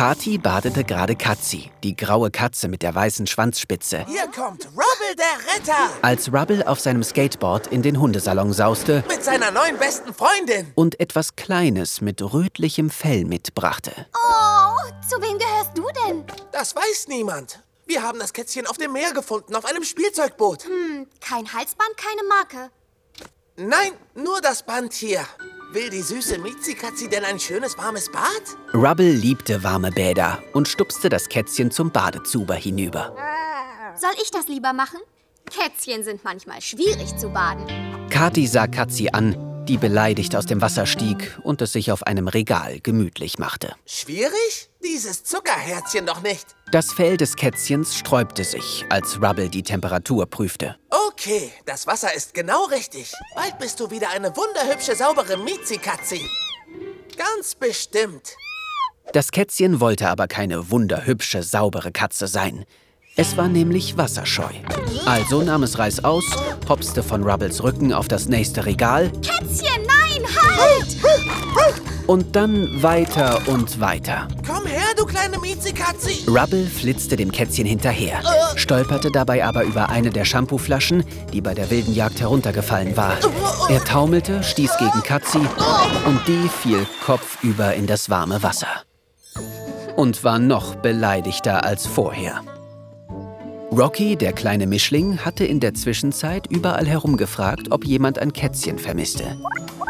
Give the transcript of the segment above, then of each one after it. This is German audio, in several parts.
Kati badete gerade Katzi, die graue Katze mit der weißen Schwanzspitze. Hier kommt Rubble der Retter Als Rubble auf seinem Skateboard in den Hundesalon sauste mit seiner neuen besten Freundin. und etwas Kleines mit rötlichem Fell mitbrachte. Oh, zu wem gehörst du denn? Das weiß niemand. Wir haben das Kätzchen auf dem Meer gefunden, auf einem Spielzeugboot. Kein Halsband, keine Marke. Nein, nur das Band hier. Will die süße Mizikatzi denn ein schönes warmes Bad? Rubble liebte warme Bäder und stupste das Kätzchen zum Badezuber hinüber. Soll ich das lieber machen? Kätzchen sind manchmal schwierig zu baden. Kati sah Katzi an, die beleidigt aus dem Wasser stieg und es sich auf einem Regal gemütlich machte. Schwierig? Dieses Zuckerherzchen doch nicht. Das Fell des Kätzchens sträubte sich, als Rubble die Temperatur prüfte. Okay, das Wasser ist genau richtig. Bald bist du wieder eine wunderhübsche, saubere Mizikatzi. Ganz bestimmt. Das Kätzchen wollte aber keine wunderhübsche, saubere Katze sein. Es war nämlich wasserscheu. Also nahm es Reis aus, hopste von Rubbles Rücken auf das nächste Regal Kätzchen, nein, halt! Und dann weiter und weiter. Komm her, du kleine Mizikatzi. Rubble flitzte dem Kätzchen hinterher, stolperte dabei aber über eine der Shampooflaschen, die bei der wilden Jagd heruntergefallen war. Er taumelte, stieß gegen Katzi und die fiel kopfüber in das warme Wasser. Und war noch beleidigter als vorher. Rocky, der kleine Mischling, hatte in der Zwischenzeit überall herumgefragt, ob jemand ein Kätzchen vermisste.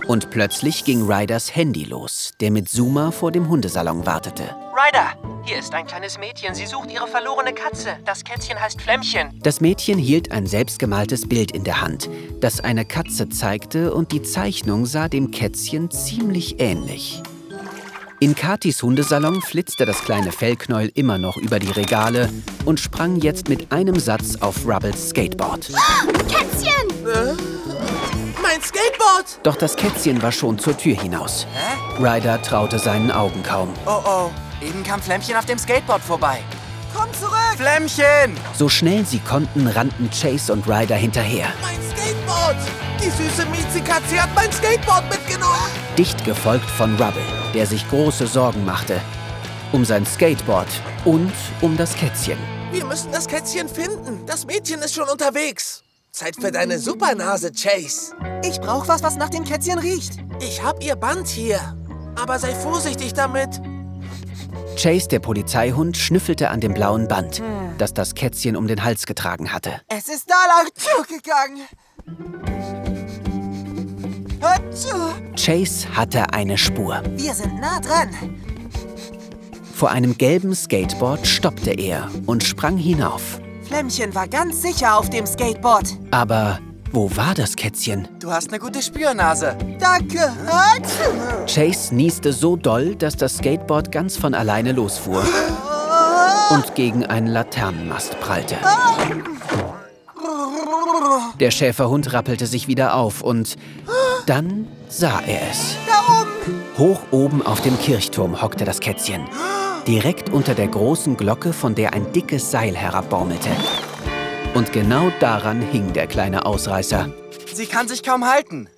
Und plötzlich ging Ryders Handy los, der mit Zuma vor dem Hundesalon wartete. Ryder, hier ist ein kleines Mädchen. Sie sucht ihre verlorene Katze. Das Kätzchen heißt Flämmchen. Das Mädchen hielt ein selbstgemaltes Bild in der Hand, das eine Katze zeigte und die Zeichnung sah dem Kätzchen ziemlich ähnlich. In Katis Hundesalon flitzte das kleine Fellknäuel immer noch über die Regale und sprang jetzt mit einem Satz auf Rubbles Skateboard. Kätzchen! Mein Skateboard. Doch das Kätzchen war schon zur Tür hinaus. Ryder traute seinen Augen kaum. Oh oh, eben kam Flämmchen auf dem Skateboard vorbei. Komm zurück. Flämmchen! So schnell sie konnten, rannten Chase und Ryder hinterher. Mein Skateboard. Die süße Mizikatzi hat mein Skateboard mitgenommen. Dicht gefolgt von Rubble, der sich große Sorgen machte. Um sein Skateboard und um das Kätzchen. Wir müssen das Kätzchen finden. Das Mädchen ist schon unterwegs. Zeit für deine Supernase, Chase. Ich brauch was, was nach dem Kätzchen riecht. Ich hab ihr Band hier. Aber sei vorsichtig damit. Chase, der Polizeihund, schnüffelte an dem blauen Band, das das Kätzchen um den Hals getragen hatte. Es ist da lang zugegangen. Chase hatte eine Spur. Wir sind nah dran. Vor einem gelben Skateboard stoppte er und sprang hinauf. Flämmchen war ganz sicher auf dem Skateboard. Aber wo war das Kätzchen? Du hast eine gute Spürnase. Danke. Chase nieste so doll, dass das Skateboard ganz von alleine losfuhr und gegen einen Laternenmast prallte. Der Schäferhund rappelte sich wieder auf und dann sah er es. Da oben. Hoch oben auf dem Kirchturm hockte das Kätzchen. Direkt unter der großen Glocke, von der ein dickes Seil herabbaumelte. Und genau daran hing der kleine Ausreißer. Sie kann sich kaum halten.